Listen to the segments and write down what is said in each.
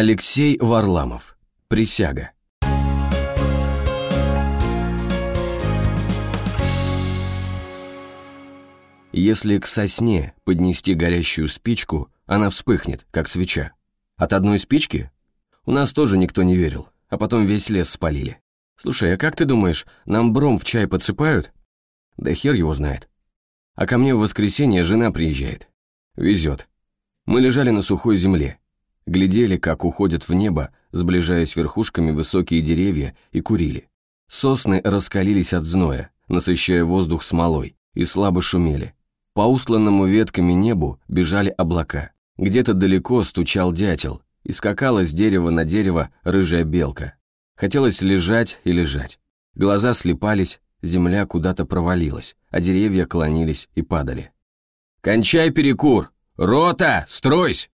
Алексей Варламов. Присяга. Если к сосне поднести горящую спичку, она вспыхнет, как свеча. От одной спички? У нас тоже никто не верил, а потом весь лес спалили. Слушай, а как ты думаешь, нам бром в чай подсыпают? Да хер его знает. А ко мне в воскресенье жена приезжает. Везет. Мы лежали на сухой земле, глядели, как уходят в небо, сближаясь верхушками высокие деревья, и курили. Сосны раскалились от зноя, насыщая воздух смолой, и слабо шумели. По усланному ветками небу бежали облака. Где-то далеко стучал дятел, и скакала с дерева на дерево рыжая белка. Хотелось лежать и лежать. Глаза слепались, земля куда-то провалилась, а деревья клонились и падали. «Кончай перекур! Рота, стройсь!»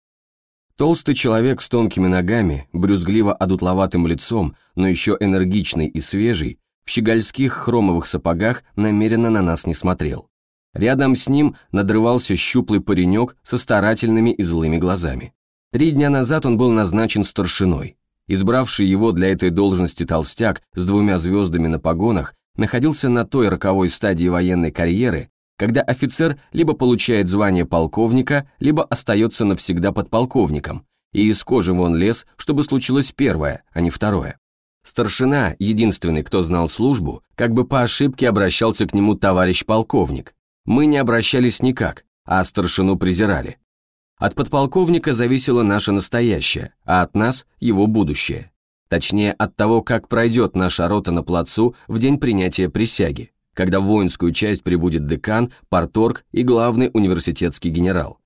Толстый человек с тонкими ногами, брюзгливо-одутловатым лицом, но еще энергичный и свежий, в щегольских хромовых сапогах намеренно на нас не смотрел. Рядом с ним надрывался щуплый паренек со старательными и злыми глазами. Три дня назад он был назначен старшиной. Избравший его для этой должности толстяк с двумя звездами на погонах находился на той роковой стадии военной карьеры, когда офицер либо получает звание полковника, либо остается навсегда подполковником, и из кожи вон лез, чтобы случилось первое, а не второе. Старшина, единственный, кто знал службу, как бы по ошибке обращался к нему товарищ полковник. Мы не обращались никак, а старшину презирали. От подполковника зависело наше настоящее, а от нас – его будущее. Точнее, от того, как пройдет наша рота на плацу в день принятия присяги когда в воинскую часть прибудет декан, парторг и главный университетский генерал.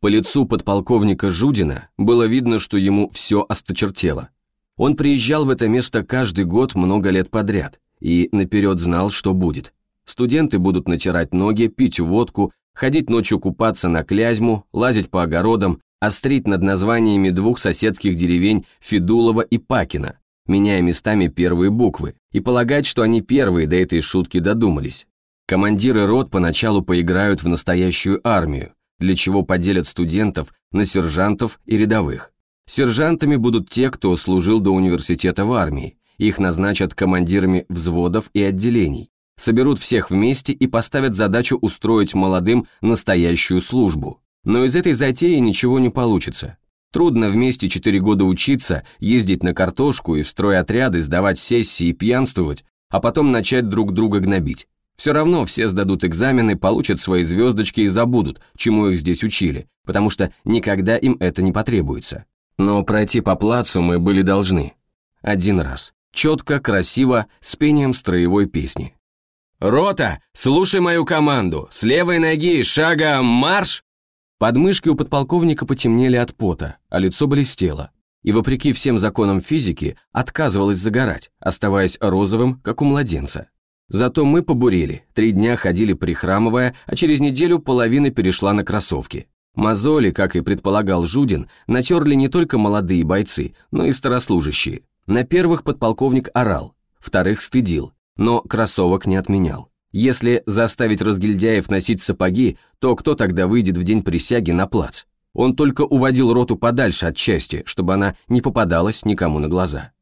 По лицу подполковника Жудина было видно, что ему все осточертело. Он приезжал в это место каждый год много лет подряд и наперед знал, что будет. Студенты будут натирать ноги, пить водку, ходить ночью купаться на Клязьму, лазить по огородам, острить над названиями двух соседских деревень Федулова и Пакина, меняя местами первые буквы, и полагать, что они первые до этой шутки додумались. Командиры рот поначалу поиграют в настоящую армию, для чего поделят студентов на сержантов и рядовых. Сержантами будут те, кто служил до университета в армии, их назначат командирами взводов и отделений, соберут всех вместе и поставят задачу устроить молодым настоящую службу. Но из этой затеи ничего не получится. Трудно вместе четыре года учиться, ездить на картошку и в стройотряды, сдавать сессии и пьянствовать, а потом начать друг друга гнобить. Все равно все сдадут экзамены, получат свои звездочки и забудут, чему их здесь учили, потому что никогда им это не потребуется. Но пройти по плацу мы были должны. Один раз. Четко, красиво, с пением строевой песни. «Рота, слушай мою команду! С левой ноги, шага, марш!» Подмышки у подполковника потемнели от пота, а лицо блестело. И вопреки всем законам физики отказывалось загорать, оставаясь розовым, как у младенца. Зато мы побурели, три дня ходили прихрамывая, а через неделю половина перешла на кроссовки. Мозоли, как и предполагал Жудин, натерли не только молодые бойцы, но и старослужащие. На первых подполковник орал, вторых стыдил, но кроссовок не отменял. Если заставить разгильдяев носить сапоги, то кто тогда выйдет в день присяги на плац? Он только уводил роту подальше от части, чтобы она не попадалась никому на глаза.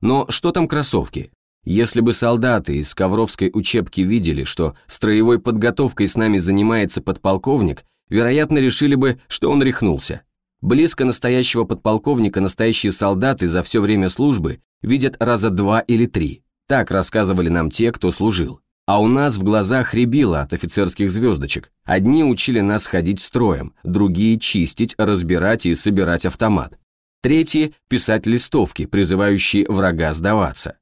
Но что там кроссовки? Если бы солдаты из Ковровской учебки видели, что строевой подготовкой с нами занимается подполковник, вероятно, решили бы, что он рехнулся. Близко настоящего подполковника настоящие солдаты за все время службы видят раза два или три. Так рассказывали нам те, кто служил. А у нас в глазах рябило от офицерских звездочек. Одни учили нас ходить строем, другие чистить, разбирать и собирать автомат. Третьи – писать листовки, призывающие врага сдаваться.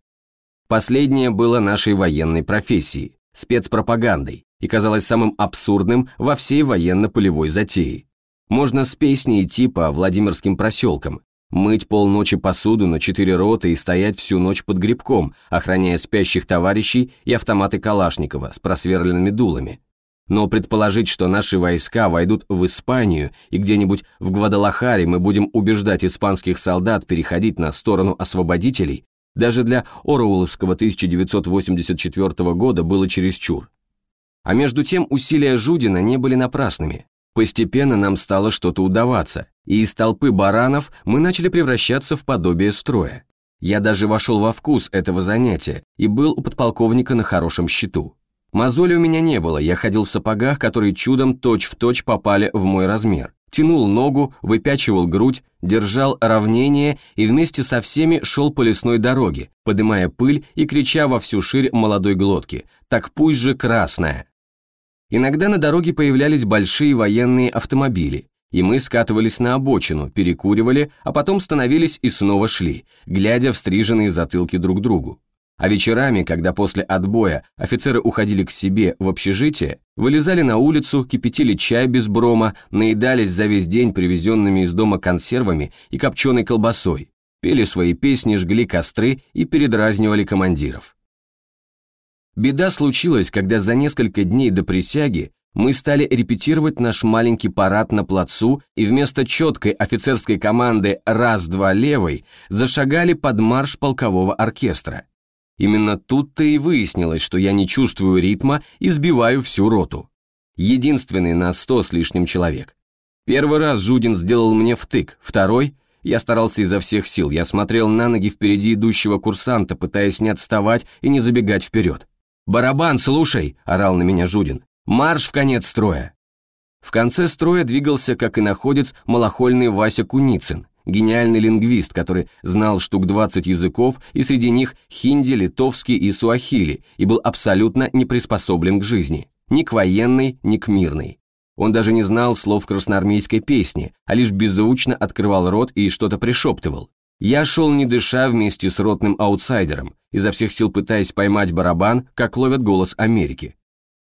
Последнее было нашей военной профессией, спецпропагандой, и казалось самым абсурдным во всей военно-полевой затее. Можно с песней идти по Владимирским проселкам, Мыть полночи посуду на четыре роты и стоять всю ночь под грибком, охраняя спящих товарищей и автоматы Калашникова с просверленными дулами. Но предположить, что наши войска войдут в Испанию и где-нибудь в Гвадалахаре мы будем убеждать испанских солдат переходить на сторону освободителей, даже для Ороуловского 1984 года было чересчур. А между тем усилия Жудина не были напрасными. Постепенно нам стало что-то удаваться, и из толпы баранов мы начали превращаться в подобие строя. Я даже вошел во вкус этого занятия и был у подполковника на хорошем счету. Мозоли у меня не было, я ходил в сапогах, которые чудом точь-в-точь точь попали в мой размер. Тянул ногу, выпячивал грудь, держал равнение и вместе со всеми шел по лесной дороге, подымая пыль и крича во всю ширь молодой глотки «Так пусть же красная!». Иногда на дороге появлялись большие военные автомобили, и мы скатывались на обочину, перекуривали, а потом становились и снова шли, глядя в стриженные затылки друг другу. А вечерами, когда после отбоя офицеры уходили к себе в общежитие, вылезали на улицу, кипятили чай без брома, наедались за весь день привезенными из дома консервами и копченой колбасой, пели свои песни, жгли костры и передразнивали командиров. Беда случилась, когда за несколько дней до присяги мы стали репетировать наш маленький парад на плацу и вместо четкой офицерской команды «раз-два левой» зашагали под марш полкового оркестра. Именно тут-то и выяснилось, что я не чувствую ритма и сбиваю всю роту. Единственный на сто с лишним человек. Первый раз Жудин сделал мне втык, второй – я старался изо всех сил, я смотрел на ноги впереди идущего курсанта, пытаясь не отставать и не забегать вперед. «Барабан, слушай!» – орал на меня Жудин. «Марш в конец строя!» В конце строя двигался, как и находец, малохольный Вася Куницын, гениальный лингвист, который знал штук 20 языков, и среди них хинди, литовский и суахили, и был абсолютно не приспособлен к жизни, ни к военной, ни к мирной. Он даже не знал слов красноармейской песни, а лишь беззвучно открывал рот и что-то пришептывал. Я шел не дыша вместе с ротным аутсайдером, изо всех сил пытаясь поймать барабан, как ловят голос Америки.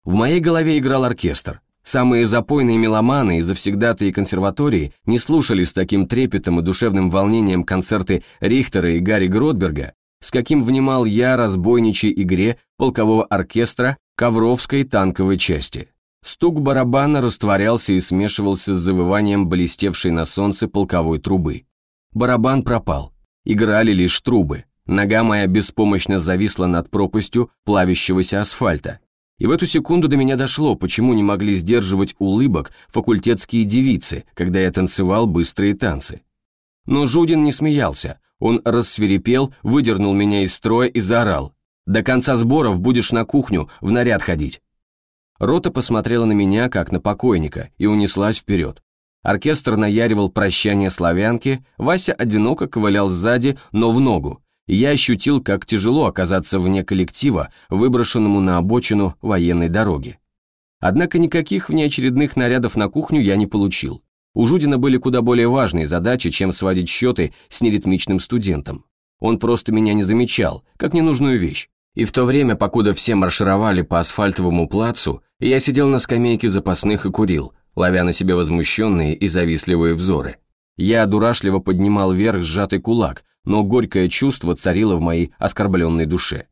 В моей голове играл оркестр, Самые запойные меломаны и завсегдатые консерватории не слушали с таким трепетом и душевным волнением концерты Рихтера и Гарри Гротберга, с каким внимал я разбойничьей игре полкового оркестра Ковровской танковой части. Стук барабана растворялся и смешивался с завыванием блестевшей на солнце полковой трубы. Барабан пропал. Играли лишь трубы. Нога моя беспомощно зависла над пропастью плавящегося асфальта. И в эту секунду до меня дошло, почему не могли сдерживать улыбок факультетские девицы, когда я танцевал быстрые танцы. Но Жудин не смеялся, он рассверепел, выдернул меня из строя и заорал. «До конца сборов будешь на кухню в наряд ходить». Рота посмотрела на меня, как на покойника, и унеслась вперед. Оркестр наяривал прощание славянки, Вася одиноко ковылял сзади, но в ногу, я ощутил, как тяжело оказаться вне коллектива, выброшенному на обочину военной дороги. Однако никаких внеочередных нарядов на кухню я не получил. У Жудина были куда более важные задачи, чем сводить счеты с неритмичным студентом. Он просто меня не замечал, как ненужную вещь. И в то время, покуда все маршировали по асфальтовому плацу, я сидел на скамейке запасных и курил, ловя на себе возмущенные и завистливые взоры. Я дурашливо поднимал вверх сжатый кулак, но горькое чувство царило в моей оскорбленной душе.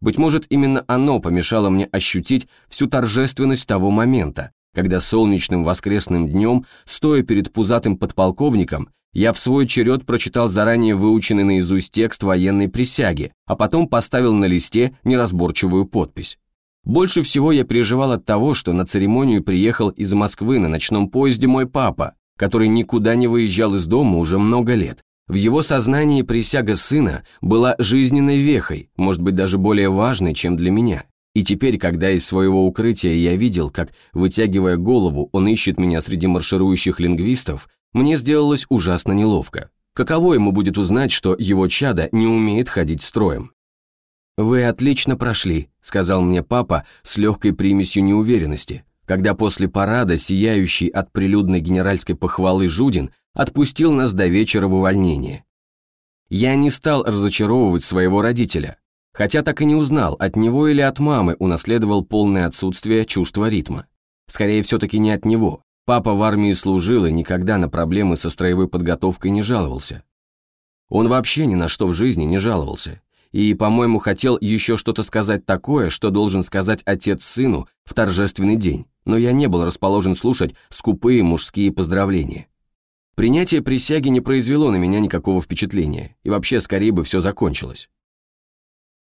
Быть может, именно оно помешало мне ощутить всю торжественность того момента, когда солнечным воскресным днем, стоя перед пузатым подполковником, я в свой черед прочитал заранее выученный наизусть текст военной присяги, а потом поставил на листе неразборчивую подпись. Больше всего я переживал от того, что на церемонию приехал из Москвы на ночном поезде мой папа, который никуда не выезжал из дома уже много лет, в его сознании присяга сына была жизненной вехой, может быть даже более важной, чем для меня. И теперь, когда из своего укрытия я видел, как, вытягивая голову, он ищет меня среди марширующих лингвистов, мне сделалось ужасно неловко. Каково ему будет узнать, что его чадо не умеет ходить строем? «Вы отлично прошли», — сказал мне папа с легкой примесью неуверенности, когда после парада, сияющий от прилюдной генеральской похвалы Жудин, отпустил нас до вечера в увольнение. Я не стал разочаровывать своего родителя, хотя так и не узнал, от него или от мамы унаследовал полное отсутствие чувства ритма. Скорее, все-таки не от него. Папа в армии служил и никогда на проблемы со строевой подготовкой не жаловался. Он вообще ни на что в жизни не жаловался. И, по-моему, хотел еще что-то сказать такое, что должен сказать отец сыну в торжественный день, но я не был расположен слушать скупые мужские поздравления. Принятие присяги не произвело на меня никакого впечатления, и вообще скорее бы все закончилось.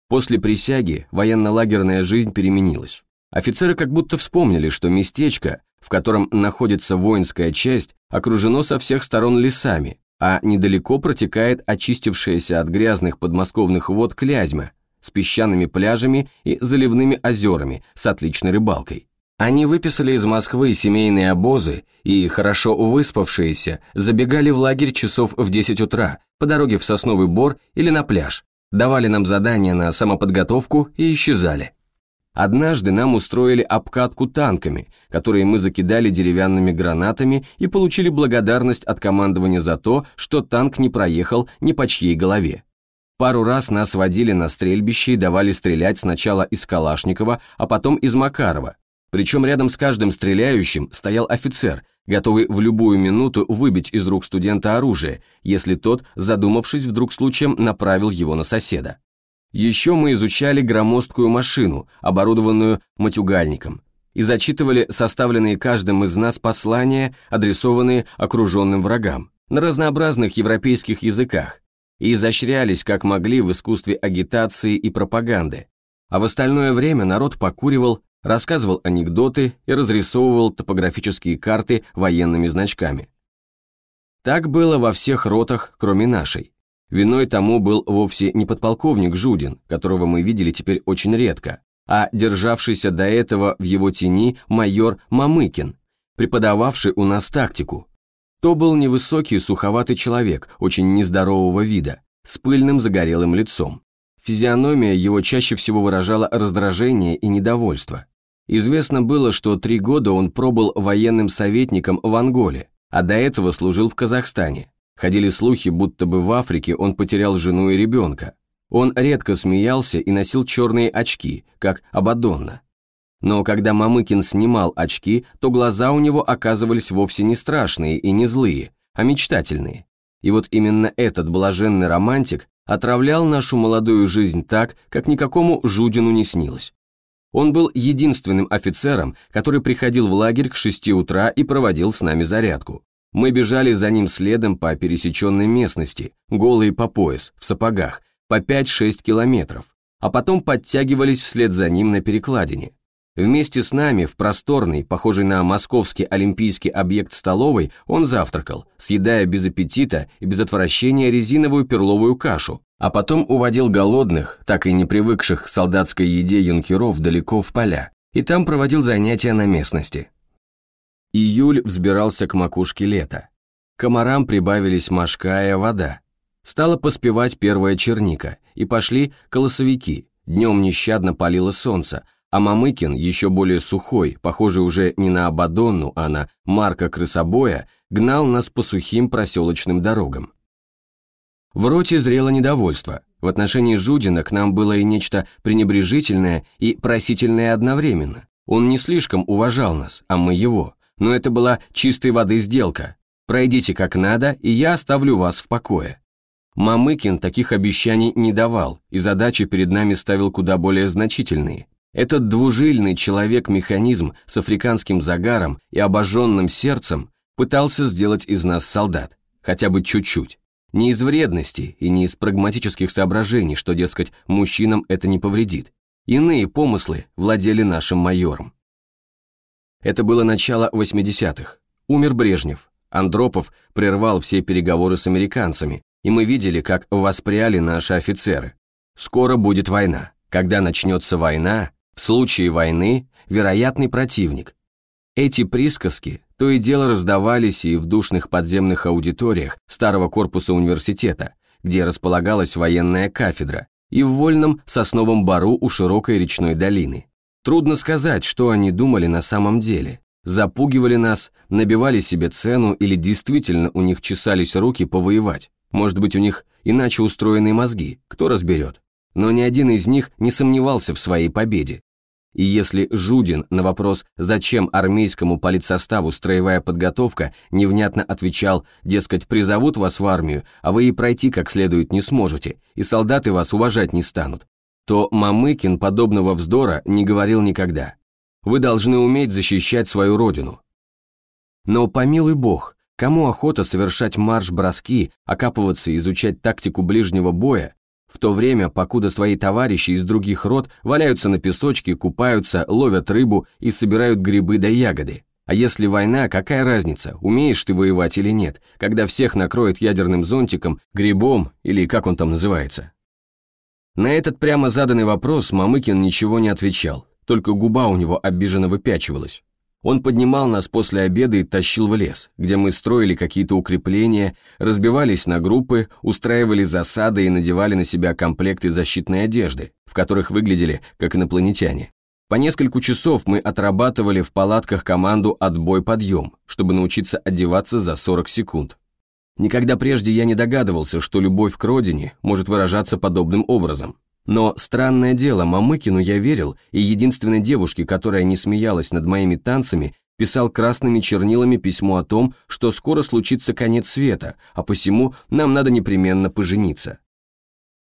После присяги военно-лагерная жизнь переменилась. Офицеры как будто вспомнили, что местечко, в котором находится воинская часть, окружено со всех сторон лесами, а недалеко протекает очистившаяся от грязных подмосковных вод Клязьма с песчаными пляжами и заливными озерами с отличной рыбалкой. Они выписали из Москвы семейные обозы и, хорошо выспавшиеся, забегали в лагерь часов в 10 утра по дороге в Сосновый Бор или на пляж, давали нам задания на самоподготовку и исчезали. Однажды нам устроили обкатку танками, которые мы закидали деревянными гранатами и получили благодарность от командования за то, что танк не проехал ни по чьей голове. Пару раз нас водили на стрельбище и давали стрелять сначала из Калашникова, а потом из Макарова, причем рядом с каждым стреляющим стоял офицер, готовый в любую минуту выбить из рук студента оружие, если тот, задумавшись вдруг случаем, направил его на соседа. Еще мы изучали громоздкую машину, оборудованную матюгальником, и зачитывали составленные каждым из нас послания, адресованные окруженным врагам, на разнообразных европейских языках, и изощрялись как могли в искусстве агитации и пропаганды. А в остальное время народ покуривал, рассказывал анекдоты и разрисовывал топографические карты военными значками. Так было во всех ротах, кроме нашей. Виной тому был вовсе не подполковник Жудин, которого мы видели теперь очень редко, а державшийся до этого в его тени майор Мамыкин, преподававший у нас тактику. То был невысокий суховатый человек, очень нездорового вида, с пыльным загорелым лицом. Физиономия его чаще всего выражала раздражение и недовольство. Известно было, что три года он пробыл военным советником в Анголе, а до этого служил в Казахстане. Ходили слухи, будто бы в Африке он потерял жену и ребенка. Он редко смеялся и носил черные очки, как Абадонна. Но когда Мамыкин снимал очки, то глаза у него оказывались вовсе не страшные и не злые, а мечтательные. И вот именно этот блаженный романтик отравлял нашу молодую жизнь так, как никакому Жудину не снилось. Он был единственным офицером, который приходил в лагерь к 6 утра и проводил с нами зарядку. Мы бежали за ним следом по пересеченной местности, голые по пояс, в сапогах, по 5-6 километров, а потом подтягивались вслед за ним на перекладине. Вместе с нами в просторный, похожий на московский олимпийский объект столовой, он завтракал, съедая без аппетита и без отвращения резиновую перловую кашу, а потом уводил голодных, так и не привыкших к солдатской еде юнкеров далеко в поля, и там проводил занятия на местности. Июль взбирался к макушке лета. Комарам прибавились мошка и вода. Стала поспевать первая черника, и пошли колосовики. Днем нещадно палило солнце, а Мамыкин, еще более сухой, похожий уже не на Абадонну, а на Марка Крысобоя, гнал нас по сухим проселочным дорогам. В роте зрело недовольство. В отношении Жудина к нам было и нечто пренебрежительное и просительное одновременно. Он не слишком уважал нас, а мы его. Но это была чистой воды сделка. Пройдите как надо, и я оставлю вас в покое. Мамыкин таких обещаний не давал, и задачи перед нами ставил куда более значительные. Этот двужильный человек-механизм с африканским загаром и обожженным сердцем пытался сделать из нас солдат, хотя бы чуть-чуть. Не из вредности и не из прагматических соображений, что, дескать, мужчинам это не повредит. Иные помыслы владели нашим майором. Это было начало 80-х. Умер Брежнев. Андропов прервал все переговоры с американцами, и мы видели, как воспряли наши офицеры. Скоро будет война. Когда начнется война, в случае войны вероятный противник. Эти присказки то и дело раздавались и в душных подземных аудиториях старого корпуса университета, где располагалась военная кафедра, и в вольном сосновом бару у широкой речной долины. Трудно сказать, что они думали на самом деле. Запугивали нас, набивали себе цену или действительно у них чесались руки повоевать. Может быть, у них иначе устроенные мозги, кто разберет. Но ни один из них не сомневался в своей победе, и если Жудин на вопрос, зачем армейскому политсоставу строевая подготовка, невнятно отвечал, дескать, призовут вас в армию, а вы и пройти как следует не сможете, и солдаты вас уважать не станут, то Мамыкин подобного вздора не говорил никогда. Вы должны уметь защищать свою родину. Но помилуй бог, кому охота совершать марш-броски, окапываться и изучать тактику ближнего боя, в то время, покуда свои товарищи из других род валяются на песочке, купаются, ловят рыбу и собирают грибы да ягоды. А если война, какая разница, умеешь ты воевать или нет, когда всех накроет ядерным зонтиком, грибом или как он там называется? На этот прямо заданный вопрос Мамыкин ничего не отвечал, только губа у него обиженно выпячивалась. Он поднимал нас после обеда и тащил в лес, где мы строили какие-то укрепления, разбивались на группы, устраивали засады и надевали на себя комплекты защитной одежды, в которых выглядели как инопланетяне. По несколько часов мы отрабатывали в палатках команду «отбой-подъем», чтобы научиться одеваться за 40 секунд. Никогда прежде я не догадывался, что любовь к родине может выражаться подобным образом. Но странное дело, Мамыкину я верил, и единственной девушке, которая не смеялась над моими танцами, писал красными чернилами письмо о том, что скоро случится конец света, а посему нам надо непременно пожениться.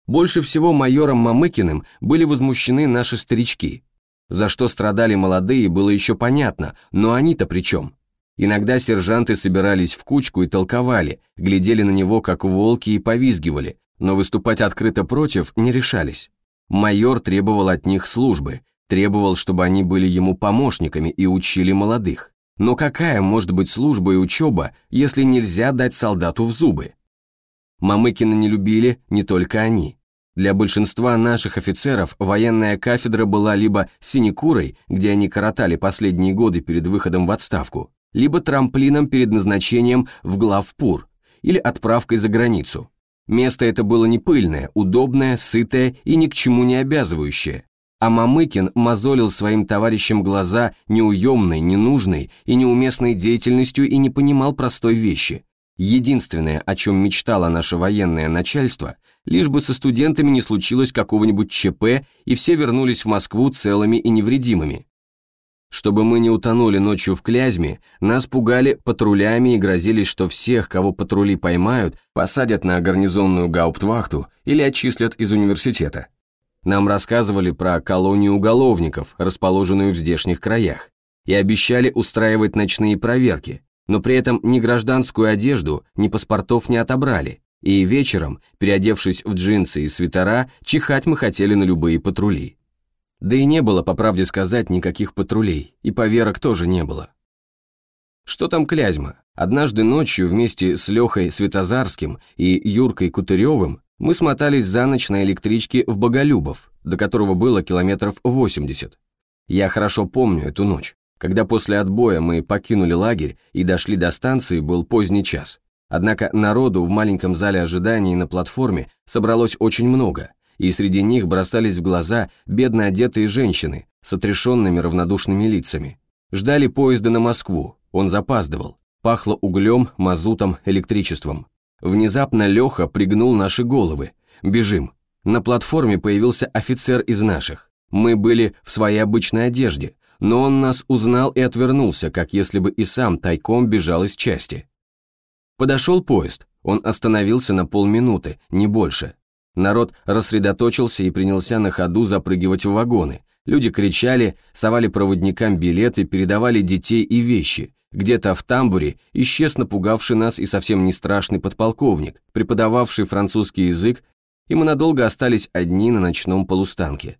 Больше всего майором Мамыкиным были возмущены наши старички, за что страдали молодые, было еще понятно, но они-то при чем? Иногда сержанты собирались в кучку и толковали, глядели на него как волки и повизгивали, но выступать открыто против не решались. Майор требовал от них службы, требовал, чтобы они были ему помощниками и учили молодых. Но какая может быть служба и учеба, если нельзя дать солдату в зубы? Мамыкина не любили не только они. Для большинства наших офицеров военная кафедра была либо синекурой, где они коротали последние годы перед выходом в отставку, либо трамплином перед назначением в главпур или отправкой за границу. Место это было не пыльное, удобное, сытое и ни к чему не обязывающее. А Мамыкин мозолил своим товарищам глаза неуемной, ненужной и неуместной деятельностью и не понимал простой вещи. Единственное, о чем мечтало наше военное начальство, лишь бы со студентами не случилось какого-нибудь ЧП и все вернулись в Москву целыми и невредимыми. Чтобы мы не утонули ночью в Клязьме, нас пугали патрулями и грозились, что всех, кого патрули поймают, посадят на гарнизонную гауптвахту или отчислят из университета. Нам рассказывали про колонию уголовников, расположенную в здешних краях, и обещали устраивать ночные проверки, но при этом ни гражданскую одежду, ни паспортов не отобрали, и вечером, переодевшись в джинсы и свитера, чихать мы хотели на любые патрули. Да и не было, по правде сказать, никаких патрулей, и поверок тоже не было. Что там Клязьма? Однажды ночью вместе с Лехой Светозарским и Юркой Кутыревым мы смотались за ночь на электричке в Боголюбов, до которого было километров 80. Я хорошо помню эту ночь. Когда после отбоя мы покинули лагерь и дошли до станции, был поздний час. Однако народу в маленьком зале ожидания на платформе собралось очень много, и среди них бросались в глаза бедно одетые женщины с отрешенными равнодушными лицами. Ждали поезда на Москву, он запаздывал, пахло углем, мазутом, электричеством. Внезапно Леха пригнул наши головы. «Бежим!» На платформе появился офицер из наших. Мы были в своей обычной одежде, но он нас узнал и отвернулся, как если бы и сам тайком бежал из части. Подошел поезд, он остановился на полминуты, не больше. Народ рассредоточился и принялся на ходу запрыгивать в вагоны. Люди кричали, совали проводникам билеты, передавали детей и вещи. Где-то в тамбуре исчез напугавший нас и совсем не страшный подполковник, преподававший французский язык, и мы надолго остались одни на ночном полустанке.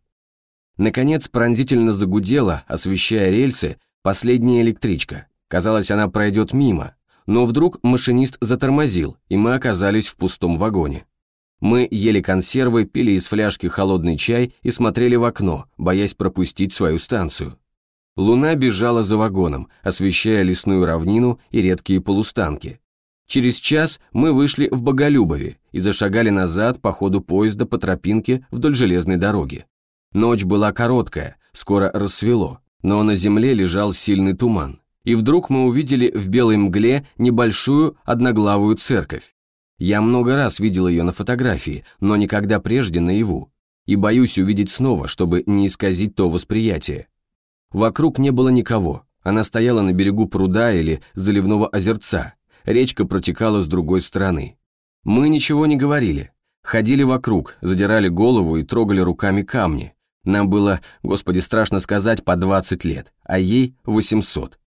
Наконец пронзительно загудела, освещая рельсы, последняя электричка. Казалось, она пройдет мимо, но вдруг машинист затормозил, и мы оказались в пустом вагоне. Мы ели консервы, пили из фляжки холодный чай и смотрели в окно, боясь пропустить свою станцию. Луна бежала за вагоном, освещая лесную равнину и редкие полустанки. Через час мы вышли в Боголюбове и зашагали назад по ходу поезда по тропинке вдоль железной дороги. Ночь была короткая, скоро рассвело, но на земле лежал сильный туман. И вдруг мы увидели в белой мгле небольшую одноглавую церковь. Я много раз видел ее на фотографии, но никогда прежде наяву. И боюсь увидеть снова, чтобы не исказить то восприятие. Вокруг не было никого. Она стояла на берегу пруда или заливного озерца. Речка протекала с другой стороны. Мы ничего не говорили. Ходили вокруг, задирали голову и трогали руками камни, нам было, господи, страшно сказать, по 20 лет, а ей 800.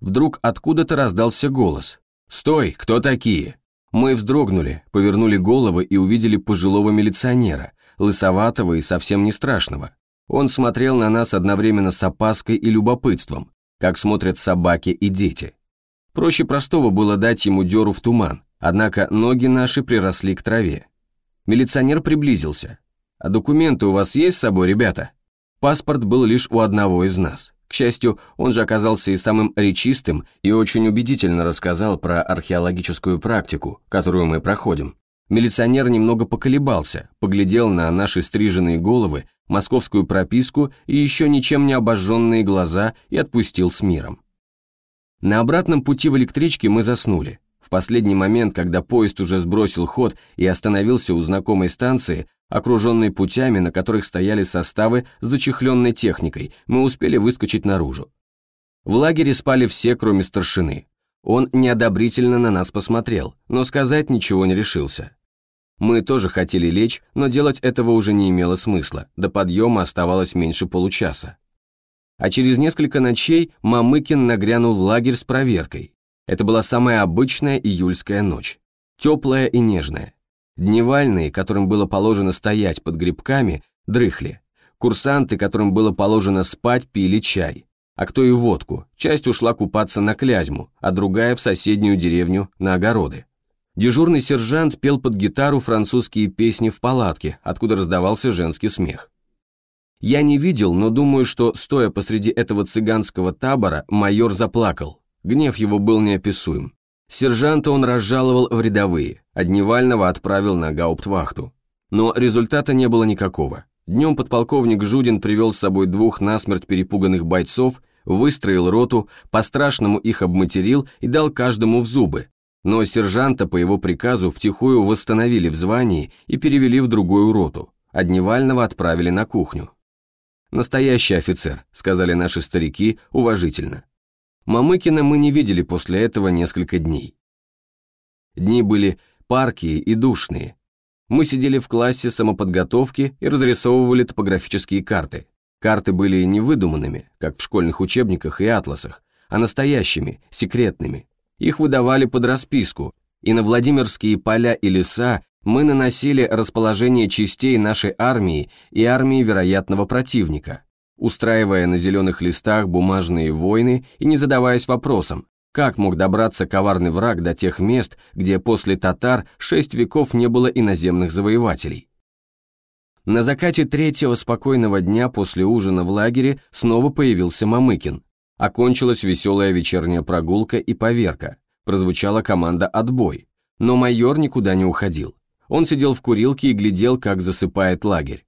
Вдруг откуда-то раздался голос. «Стой, кто такие?» Мы вздрогнули, повернули головы и увидели пожилого милиционера, лысоватого и совсем не страшного. Он смотрел на нас одновременно с опаской и любопытством. как смотрят собаки и дети. Проще простого было дать ему дёру в туман, однако ноги наши приросли к траве. Милиционер приблизился. «А документы у вас есть с собой, ребята?» Паспорт был лишь у одного из нас. К счастью, он же оказался и самым речистым и очень убедительно рассказал про археологическую практику, которую мы проходим. Милиционер немного поколебался, поглядел на наши стриженные головы, московскую прописку и еще ничем не обожженные глаза и отпустил с миром. На обратном пути в электричке мы заснули. В последний момент, когда поезд уже сбросил ход и остановился у знакомой станции, окруженной путями, на которых стояли составы с зачехленной техникой, мы успели выскочить наружу. В лагере спали все, кроме старшины. Он неодобрительно на нас посмотрел, но сказать ничего не решился. Мы тоже хотели лечь, но делать этого уже не имело смысла, до подъема оставалось меньше получаса. А через несколько ночей Мамыкин нагрянул в лагерь с проверкой. Это была самая обычная июльская ночь, теплая и нежная. Дневальные, которым было положено стоять под грибками, дрыхли. Курсанты, которым было положено спать, пили чай. А кто и водку, часть ушла купаться на Клязьму, а другая в соседнюю деревню на огороды. Дежурный сержант пел под гитару французские песни в палатке, откуда раздавался женский смех. Я не видел, но думаю, что, стоя посреди этого цыганского табора, майор заплакал. Гнев его был неописуем. Сержанта он разжаловал в рядовые, а Дневального отправил на гауптвахту. Но результата не было никакого. Днем подполковник Жудин привел с собой двух насмерть перепуганных бойцов, выстроил роту, по-страшному их обматерил и дал каждому в зубы, но сержанта по его приказу втихую восстановили в звании и перевели в другую роту, а Дневального отправили на кухню. «Настоящий офицер», — сказали наши старики уважительно. Мамыкина мы не видели после этого несколько дней. Дни были паркие и душные. Мы сидели в классе самоподготовки и разрисовывали топографические карты. Карты были не выдуманными, как в школьных учебниках и атласах, а настоящими, секретными, их выдавали под расписку, и на Владимирские поля и леса мы наносили расположение частей нашей армии и армии вероятного противника, устраивая на зеленых листах бумажные войны и не задаваясь вопросом, как мог добраться коварный враг до тех мест, где после татар шесть веков не было иноземных завоевателей. На закате третьего спокойного дня после ужина в лагере снова появился Мамыкин, Окончилась веселая вечерняя прогулка и поверка. Прозвучала команда «Отбой». Но майор никуда не уходил. Он сидел в курилке и глядел, как засыпает лагерь.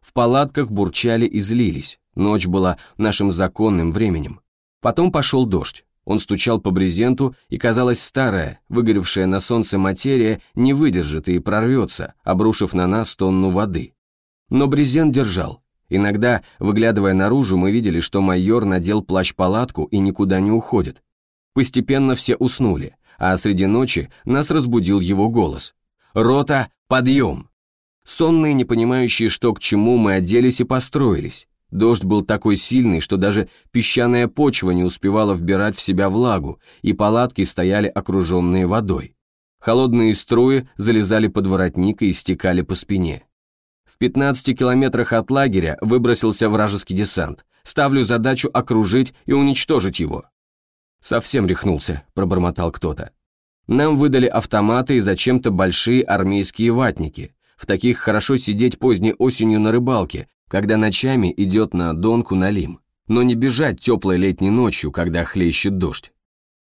В палатках бурчали и злились. Ночь была нашим законным временем. Потом пошел дождь. Он стучал по брезенту, и казалось старая, выгоревшая на солнце материя не выдержит и прорвется, обрушив на нас тонну воды. Но брезент держал, Иногда, выглядывая наружу, мы видели, что майор надел плащ-палатку и никуда не уходит. Постепенно все уснули, а среди ночи нас разбудил его голос. «Рота, подъем!» Сонные, не понимающие, что к чему, мы оделись и построились. Дождь был такой сильный, что даже песчаная почва не успевала вбирать в себя влагу, и палатки стояли окруженные водой. Холодные струи залезали под воротник и стекали по спине. В 15 километрах от лагеря выбросился вражеский десант. Ставлю задачу окружить и уничтожить его. Совсем рехнулся, пробормотал кто-то. Нам выдали автоматы и зачем-то большие армейские ватники. В таких хорошо сидеть поздней осенью на рыбалке, когда ночами идет на донку налим. Но не бежать теплой летней ночью, когда хлещет дождь.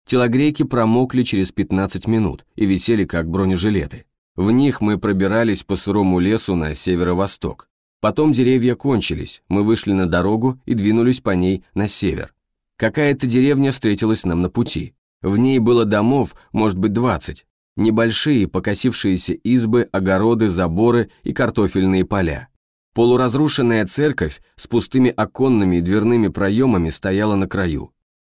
Телогрейки промокли через 15 минут и висели как бронежилеты. В них мы пробирались по сырому лесу на северо-восток. Потом деревья кончились, мы вышли на дорогу и двинулись по ней на север. Какая-то деревня встретилась нам на пути. В ней было домов, может быть, двадцать. Небольшие покосившиеся избы, огороды, заборы и картофельные поля. Полуразрушенная церковь с пустыми оконными и дверными проемами стояла на краю.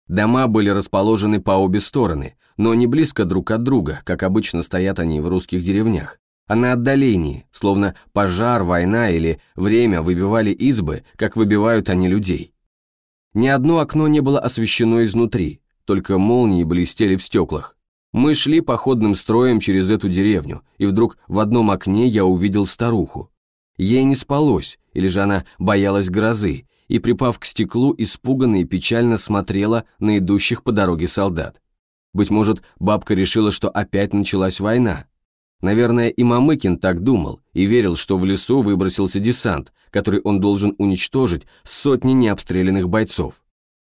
Дома были расположены по обе стороны, но не близко друг от друга, как обычно стоят они в русских деревнях, а на отдалении, словно пожар, война или время выбивали избы, как выбивают они людей. Ни одно окно не было освещено изнутри, только молнии блестели в стеклах. Мы шли походным строем через эту деревню, и вдруг в одном окне я увидел старуху. Ей не спалось, или же она боялась грозы, и, припав к стеклу, испуганно и печально смотрела на идущих по дороге солдат. Быть может, бабка решила, что опять началась война. Наверное, и Мамыкин так думал и верил, что в лесу выбросился десант, который он должен уничтожить сотни необстрелянных бойцов.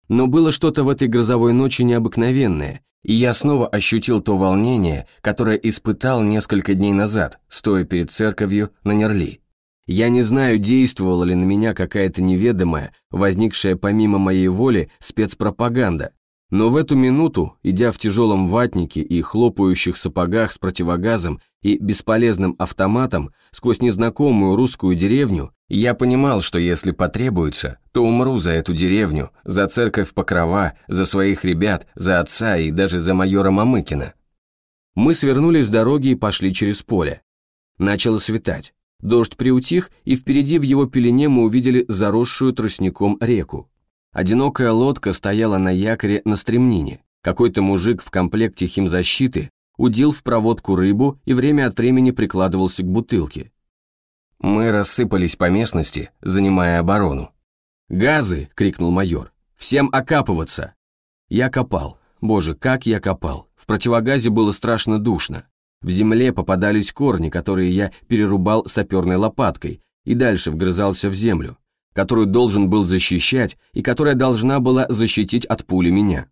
Но было что-то в этой грозовой ночи необыкновенное, и я снова ощутил то волнение, которое испытал несколько дней назад, стоя перед церковью на Нерли. Я не знаю, действовала ли на меня какая-то неведомая, возникшая помимо моей воли спецпропаганда, но в эту минуту, идя в тяжелом ватнике и хлопающих сапогах с противогазом и бесполезным автоматом сквозь незнакомую русскую деревню, я понимал, что если потребуется, то умру за эту деревню, за церковь Покрова, за своих ребят, за отца и даже за майора Мамыкина. Мы свернули с дороги и пошли через поле. Начало светать. Дождь приутих, и впереди в его пелене мы увидели заросшую тростником реку. Одинокая лодка стояла на якоре на стремнине. Какой-то мужик в комплекте химзащиты удил в проводку рыбу и время от времени прикладывался к бутылке. Мы рассыпались по местности, занимая оборону. «Газы!» — крикнул майор. «Всем окапываться!» Я копал. Боже, как я копал. В противогазе было страшно душно. В земле попадались корни, которые я перерубал саперной лопаткой, и дальше вгрызался в землю которую должен был защищать и которая должна была защитить от пули меня.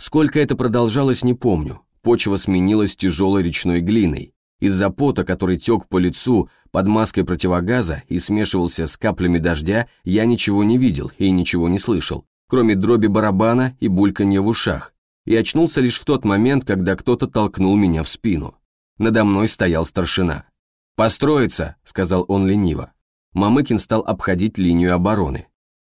Сколько это продолжалось, не помню. Почва сменилась тяжелой речной глиной. Из-за пота, который тек по лицу под маской противогаза и смешивался с каплями дождя, я ничего не видел и ничего не слышал, кроме дроби барабана и бульканья в ушах. И очнулся лишь в тот момент, когда кто-то толкнул меня в спину. Надо мной стоял старшина. «Построиться», — сказал он лениво. Мамыкин стал обходить линию обороны.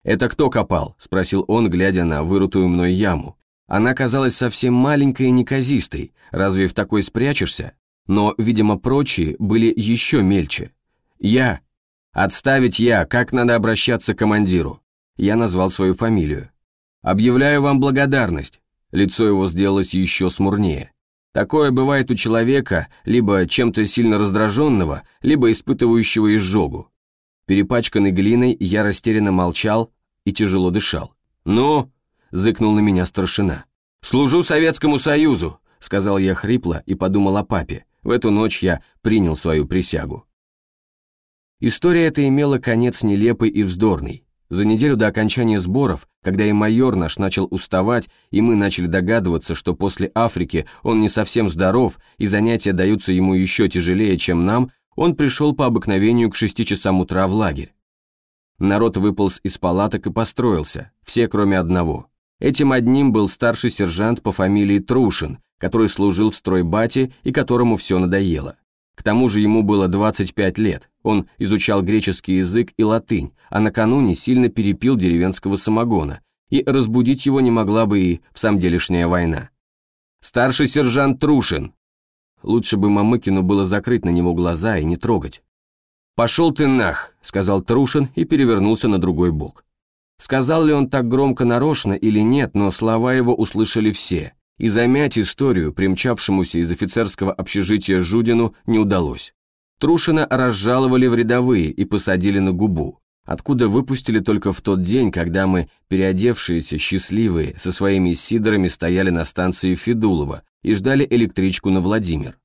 «Это кто копал?» – спросил он, глядя на вырутую мной яму. Она казалась совсем маленькой и неказистой, разве в такой спрячешься? Но, видимо, прочие были еще мельче. «Я!» «Отставить я! Как надо обращаться к командиру?» Я назвал свою фамилию. «Объявляю вам благодарность!» Лицо его сделалось еще смурнее. Такое бывает у человека, либо чем-то сильно раздраженного, либо испытывающего изжогу. Перепачканный глиной, я растерянно молчал и тяжело дышал. «Ну?» – зыкнул на меня старшина. «Служу Советскому Союзу!» – сказал я хрипло и подумал о папе. В эту ночь я принял свою присягу. История эта имела конец нелепый и вздорный. За неделю до окончания сборов, когда и майор наш начал уставать, и мы начали догадываться, что после Африки он не совсем здоров, и занятия даются ему еще тяжелее, чем нам, он пришел по обыкновению к шести часам утра в лагерь. Народ выполз из палаток и построился, все кроме одного. Этим одним был старший сержант по фамилии Трушин, который служил в стройбате и которому все надоело. К тому же ему было 25 лет, он изучал греческий язык и латынь, а накануне сильно перепил деревенского самогона, и разбудить его не могла бы и в самом делешняя война. «Старший сержант Трушин!» Лучше бы Мамыкину было закрыть на него глаза и не трогать. «Пошел ты нах!» – сказал Трушин и перевернулся на другой бок. Сказал ли он так громко нарочно или нет, но слова его услышали все, и замять историю, примчавшемуся из офицерского общежития Жудину, не удалось. Трушина разжаловали в рядовые и посадили на губу, откуда выпустили только в тот день, когда мы, переодевшиеся, счастливые, со своими сидорами стояли на станции Федулова, и ждали электричку на Владимир.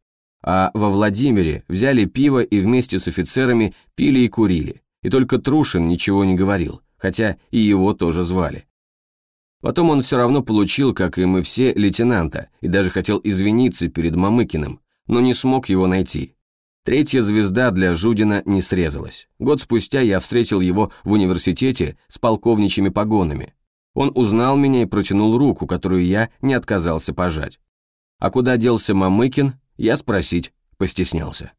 А во Владимире взяли пиво и вместе с офицерами пили и курили. И только Трушин ничего не говорил, хотя и его тоже звали. Потом он все равно получил, как и мы все, лейтенанта, и даже хотел извиниться перед Мамыкиным, но не смог его найти. Третья звезда для Жудина не срезалась. Год спустя я встретил его в университете с полковничьими погонами. Он узнал меня и протянул руку, которую я не отказался пожать. А куда делся Мамыкин, я спросить постеснялся.